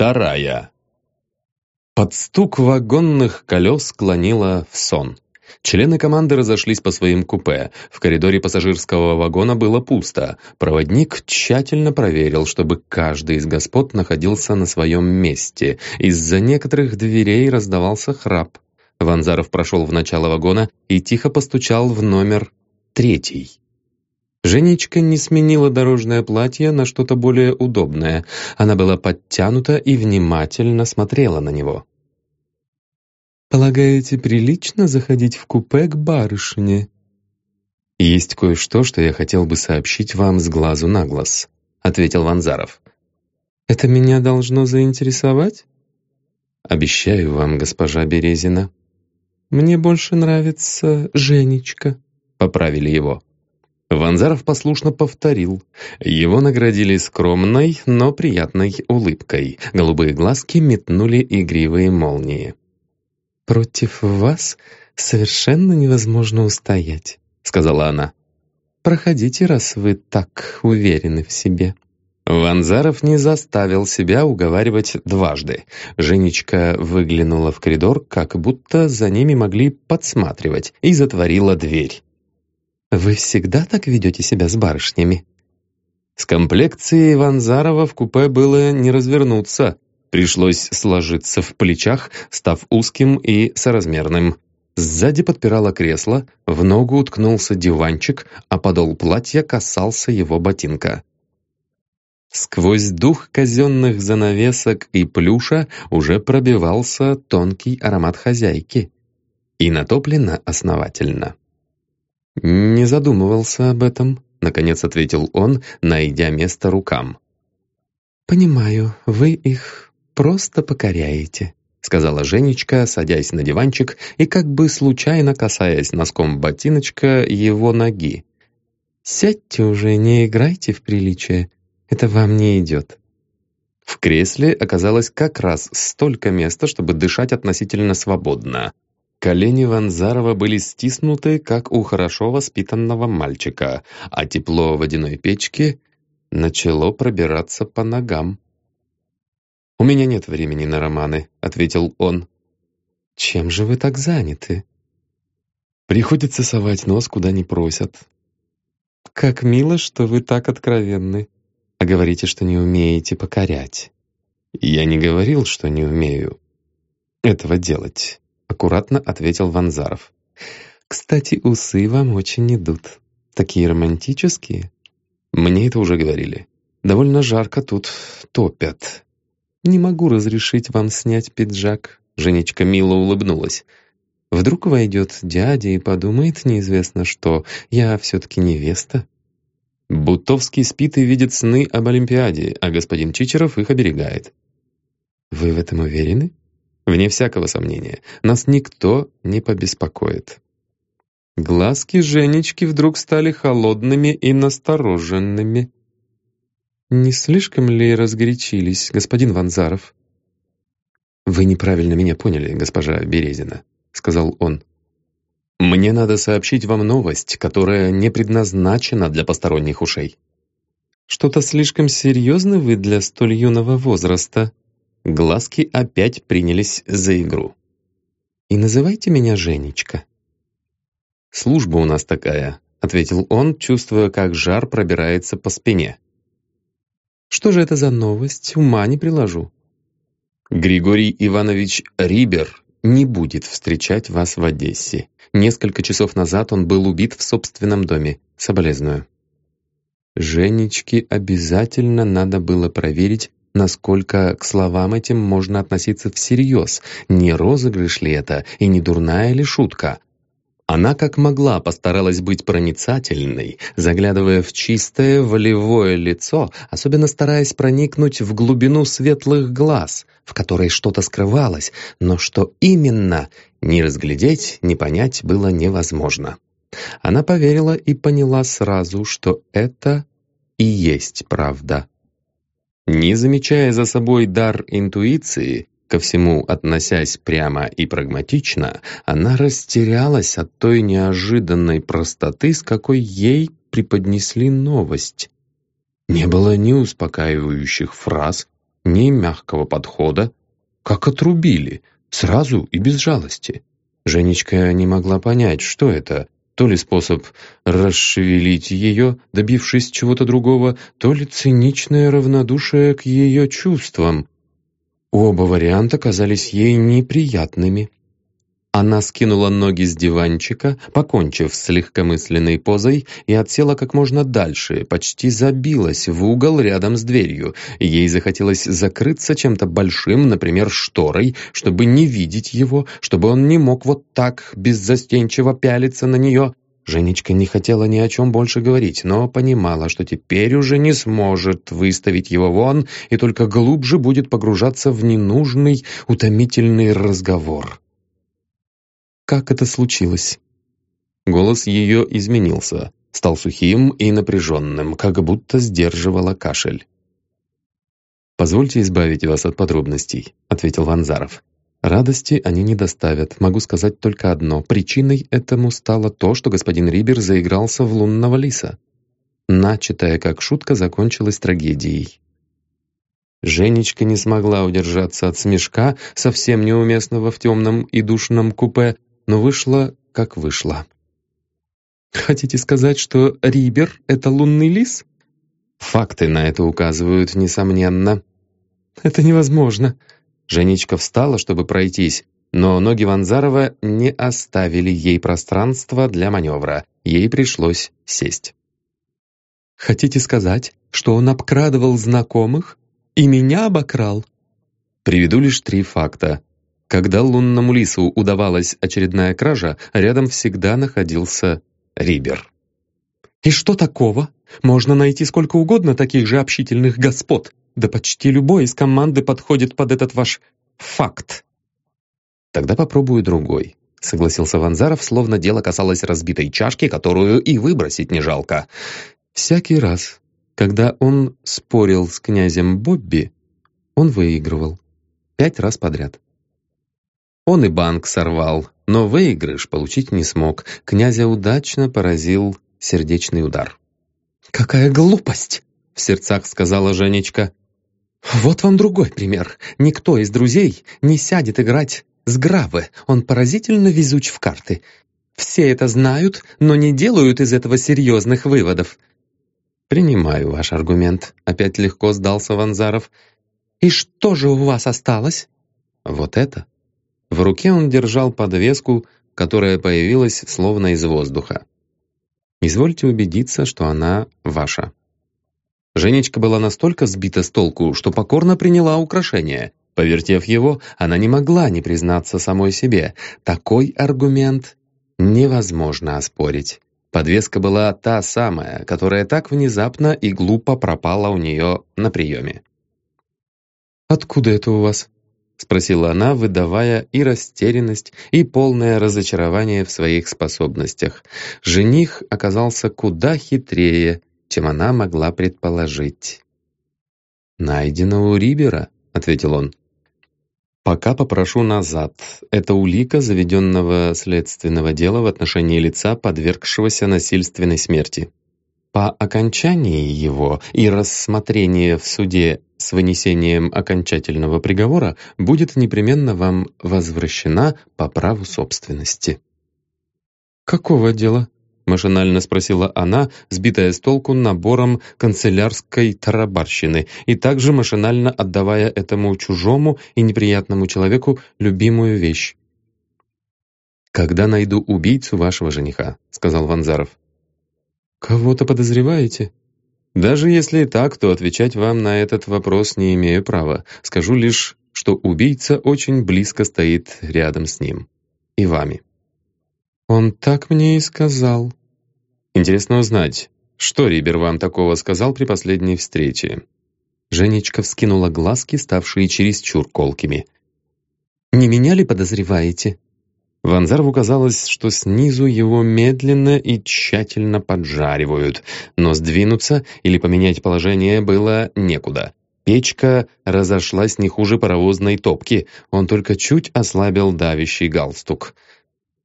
Вторая Под стук вагонных колес склонило в сон. Члены команды разошлись по своим купе. В коридоре пассажирского вагона было пусто. Проводник тщательно проверил, чтобы каждый из господ находился на своем месте. Из-за некоторых дверей раздавался храп. Ванзаров прошел в начало вагона и тихо постучал в номер третий. Женечка не сменила дорожное платье на что-то более удобное. Она была подтянута и внимательно смотрела на него. «Полагаете, прилично заходить в купе к барышне?» «Есть кое-что, что я хотел бы сообщить вам с глазу на глаз», — ответил Ванзаров. «Это меня должно заинтересовать?» «Обещаю вам, госпожа Березина». «Мне больше нравится Женечка», — поправили его. Ванзаров послушно повторил. Его наградили скромной, но приятной улыбкой. Голубые глазки метнули игривые молнии. «Против вас совершенно невозможно устоять», — сказала она. «Проходите, раз вы так уверены в себе». Ванзаров не заставил себя уговаривать дважды. Женечка выглянула в коридор, как будто за ними могли подсматривать, и затворила дверь. «Вы всегда так ведете себя с барышнями?» С комплекцией Ванзарова в купе было не развернуться. Пришлось сложиться в плечах, став узким и соразмерным. Сзади подпирало кресло, в ногу уткнулся диванчик, а подол платья касался его ботинка. Сквозь дух казенных занавесок и плюша уже пробивался тонкий аромат хозяйки. И натоплено основательно. «Не задумывался об этом», — наконец ответил он, найдя место рукам. «Понимаю, вы их просто покоряете», — сказала Женечка, садясь на диванчик и как бы случайно касаясь носком ботиночка его ноги. «Сядьте уже, не играйте в приличие, это вам не идет». В кресле оказалось как раз столько места, чтобы дышать относительно свободно. Колени Ванзарова были стиснуты, как у хорошо воспитанного мальчика, а тепло водяной печки начало пробираться по ногам. «У меня нет времени на романы», — ответил он. «Чем же вы так заняты?» «Приходится совать нос, куда не просят». «Как мило, что вы так откровенны, а говорите, что не умеете покорять». «Я не говорил, что не умею этого делать» аккуратно ответил Ванзаров. «Кстати, усы вам очень идут. Такие романтические». «Мне это уже говорили. Довольно жарко тут топят». «Не могу разрешить вам снять пиджак», — Женечка мило улыбнулась. «Вдруг войдет дядя и подумает неизвестно что, я все-таки невеста». Бутовский спит и видит сны об Олимпиаде, а господин Чичеров их оберегает. «Вы в этом уверены?» Вне всякого сомнения, нас никто не побеспокоит. Глазки Женечки вдруг стали холодными и настороженными. «Не слишком ли разгорячились, господин Ванзаров?» «Вы неправильно меня поняли, госпожа Березина», — сказал он. «Мне надо сообщить вам новость, которая не предназначена для посторонних ушей». «Что-то слишком серьезно вы для столь юного возраста», Глазки опять принялись за игру. «И называйте меня Женечка». «Служба у нас такая», — ответил он, чувствуя, как жар пробирается по спине. «Что же это за новость? Ума не приложу». «Григорий Иванович Рибер не будет встречать вас в Одессе. Несколько часов назад он был убит в собственном доме. Соболезную». Женечке обязательно надо было проверить, насколько к словам этим можно относиться всерьез, не розыгрыш ли это и не дурная ли шутка. Она как могла постаралась быть проницательной, заглядывая в чистое волевое лицо, особенно стараясь проникнуть в глубину светлых глаз, в которой что-то скрывалось, но что именно, ни разглядеть, ни понять было невозможно. Она поверила и поняла сразу, что это и есть правда. Не замечая за собой дар интуиции, ко всему относясь прямо и прагматично, она растерялась от той неожиданной простоты, с какой ей преподнесли новость. Не было ни успокаивающих фраз, ни мягкого подхода. Как отрубили, сразу и без жалости. Женечка не могла понять, что это. То ли способ расшевелить ее, добившись чего-то другого, то ли циничное равнодушие к ее чувствам. Оба варианта казались ей неприятными. Она скинула ноги с диванчика, покончив с легкомысленной позой, и отсела как можно дальше, почти забилась в угол рядом с дверью. Ей захотелось закрыться чем-то большим, например, шторой, чтобы не видеть его, чтобы он не мог вот так беззастенчиво пялиться на нее. Женечка не хотела ни о чем больше говорить, но понимала, что теперь уже не сможет выставить его вон и только глубже будет погружаться в ненужный, утомительный разговор. Как это случилось?» Голос ее изменился, стал сухим и напряженным, как будто сдерживала кашель. «Позвольте избавить вас от подробностей», — ответил Ванзаров. «Радости они не доставят. Могу сказать только одно. Причиной этому стало то, что господин Рибер заигрался в лунного лиса. Начатая как шутка закончилась трагедией. Женечка не смогла удержаться от смешка, совсем неуместного в темном и душном купе, но вышло, как вышло. «Хотите сказать, что Рибер — это лунный лис?» «Факты на это указывают, несомненно». «Это невозможно». Женечка встала, чтобы пройтись, но ноги Ванзарова не оставили ей пространства для маневра. Ей пришлось сесть. «Хотите сказать, что он обкрадывал знакомых и меня обокрал?» Приведу лишь три факта. Когда лунному лису удавалась очередная кража, рядом всегда находился Рибер. «И что такого? Можно найти сколько угодно таких же общительных господ. Да почти любой из команды подходит под этот ваш факт». «Тогда попробую другой», — согласился Ванзаров, словно дело касалось разбитой чашки, которую и выбросить не жалко. Всякий раз, когда он спорил с князем Бобби, он выигрывал. Пять раз подряд. Он и банк сорвал, но выигрыш получить не смог. Князя удачно поразил сердечный удар. «Какая глупость!» — в сердцах сказала Женечка. «Вот вам другой пример. Никто из друзей не сядет играть с Гравы. Он поразительно везуч в карты. Все это знают, но не делают из этого серьезных выводов». «Принимаю ваш аргумент», — опять легко сдался Ванзаров. «И что же у вас осталось?» «Вот это», в руке он держал подвеску, которая появилась словно из воздуха. Извольте убедиться, что она ваша. Женечка была настолько сбита с толку, что покорно приняла украшение. Повертев его, она не могла не признаться самой себе. Такой аргумент невозможно оспорить. Подвеска была та самая, которая так внезапно и глупо пропала у нее на приеме. «Откуда это у вас?» — спросила она, выдавая и растерянность, и полное разочарование в своих способностях. Жених оказался куда хитрее, чем она могла предположить. «Найдено у Рибера», — ответил он. «Пока попрошу назад. Это улика заведенного следственного дела в отношении лица, подвергшегося насильственной смерти. По окончании его и рассмотрении в суде с вынесением окончательного приговора будет непременно вам возвращена по праву собственности». «Какого дела?» — машинально спросила она, сбитая с толку набором канцелярской тарабарщины, и также машинально отдавая этому чужому и неприятному человеку любимую вещь. «Когда найду убийцу вашего жениха», — сказал Ванзаров. «Кого-то подозреваете?» Даже если и так, то отвечать вам на этот вопрос не имею права. Скажу лишь, что убийца очень близко стоит рядом с ним. И вами. Он так мне и сказал. Интересно узнать, что Рибер вам такого сказал при последней встрече? Женечка вскинула глазки, ставшие чересчур колкими. «Не меня ли подозреваете?» Ванзарву казалось, что снизу его медленно и тщательно поджаривают, но сдвинуться или поменять положение было некуда. Печка разошлась не хуже паровозной топки, он только чуть ослабил давящий галстук.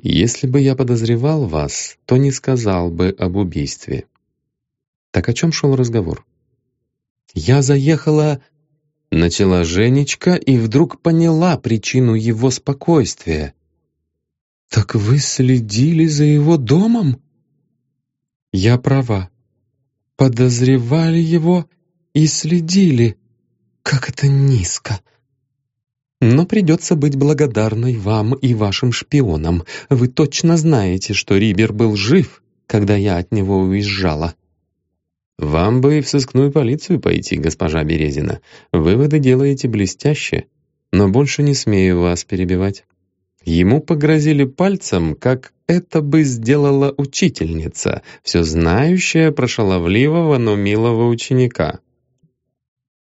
«Если бы я подозревал вас, то не сказал бы об убийстве». Так о чем шел разговор? Я заехала...» Начала Женечка и вдруг поняла причину его спокойствия. «Так вы следили за его домом?» «Я права. Подозревали его и следили. Как это низко!» Но придется быть благодарной вам и вашим шпионам. Вы точно знаете, что Рибер был жив, когда я от него уезжала». «Вам бы и в сыскную полицию пойти, госпожа Березина. Выводы делаете блестяще, но больше не смею вас перебивать». Ему погрозили пальцем, как это бы сделала учительница, все знающая про шаловливого, но милого ученика.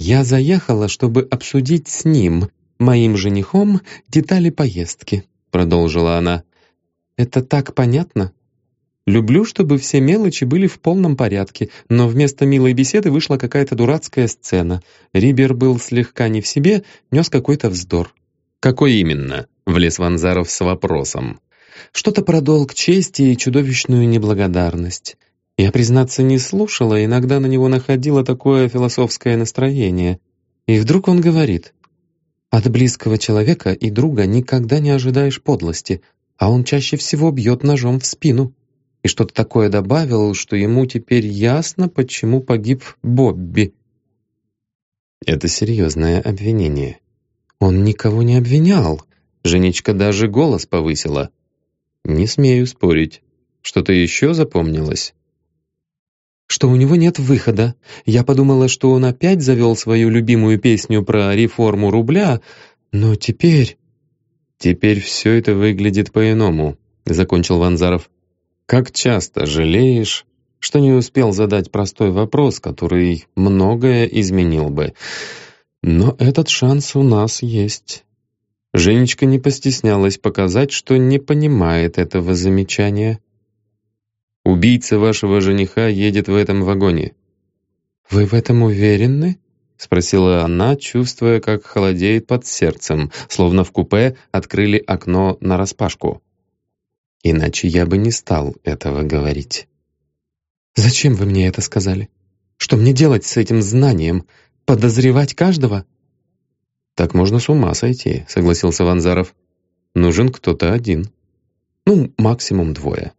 «Я заехала, чтобы обсудить с ним, моим женихом детали поездки», — продолжила она. «Это так понятно? Люблю, чтобы все мелочи были в полном порядке, но вместо милой беседы вышла какая-то дурацкая сцена. Рибер был слегка не в себе, нес какой-то вздор». «Какой именно?» — влез Ванзаров с вопросом. «Что-то про долг чести и чудовищную неблагодарность». Я, признаться, не слушала, иногда на него находило такое философское настроение. И вдруг он говорит, от близкого человека и друга никогда не ожидаешь подлости, а он чаще всего бьет ножом в спину. И что-то такое добавил, что ему теперь ясно, почему погиб Бобби. Это серьезное обвинение. Он никого не обвинял. Женечка даже голос повысила. Не смею спорить. Что-то еще запомнилось? что у него нет выхода. Я подумала, что он опять завел свою любимую песню про реформу рубля, но теперь... «Теперь все это выглядит по-иному», — закончил Ванзаров. «Как часто жалеешь, что не успел задать простой вопрос, который многое изменил бы. Но этот шанс у нас есть». Женечка не постеснялась показать, что не понимает этого замечания. Убийца вашего жениха едет в этом вагоне». «Вы в этом уверены?» — спросила она, чувствуя, как холодеет под сердцем, словно в купе открыли окно нараспашку. «Иначе я бы не стал этого говорить». «Зачем вы мне это сказали? Что мне делать с этим знанием? Подозревать каждого?» «Так можно с ума сойти», — согласился Ванзаров. «Нужен кто-то один. Ну, максимум двое».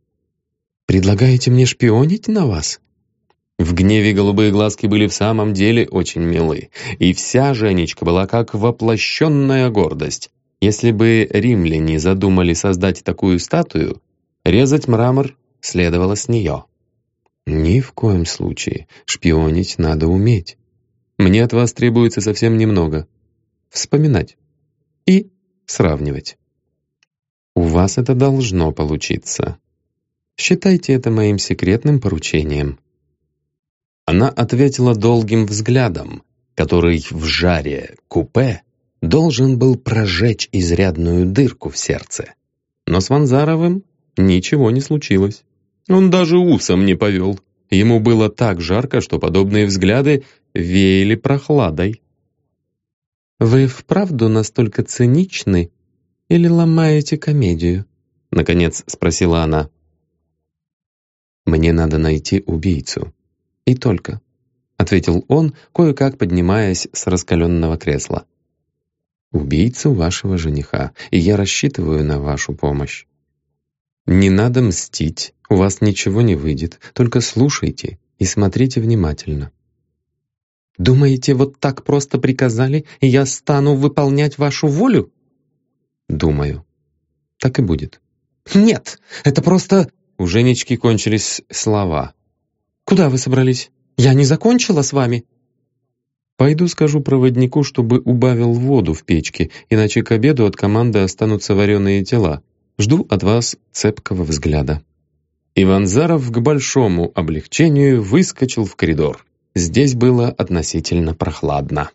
Предлагаете мне шпионить на вас?» В гневе голубые глазки были в самом деле очень милы, и вся Женечка была как воплощенная гордость. Если бы римляне задумали создать такую статую, резать мрамор следовало с нее. «Ни в коем случае. Шпионить надо уметь. Мне от вас требуется совсем немного. Вспоминать. И сравнивать. У вас это должно получиться. Считайте это моим секретным поручением». Она ответила долгим взглядом, который в жаре купе должен был прожечь изрядную дырку в сердце. Но с Ванзаровым ничего не случилось. Он даже усом не повел. Ему было так жарко, что подобные взгляды веяли прохладой. «Вы вправду настолько циничны или ломаете комедию?» Наконец спросила она. «Мне надо найти убийцу. И только», — ответил он, кое-как поднимаясь с раскаленного кресла. «Убийцу вашего жениха, и я рассчитываю на вашу помощь. Не надо мстить, у вас ничего не выйдет, только слушайте и смотрите внимательно». «Думаете, вот так просто приказали, и я стану выполнять вашу волю?» «Думаю. Так и будет». «Нет, это просто...» У Женечки кончились слова. «Куда вы собрались? Я не закончила с вами?» «Пойду скажу проводнику, чтобы убавил воду в печке, иначе к обеду от команды останутся вареные тела. Жду от вас цепкого взгляда». Иван Заров к большому облегчению выскочил в коридор. Здесь было относительно прохладно.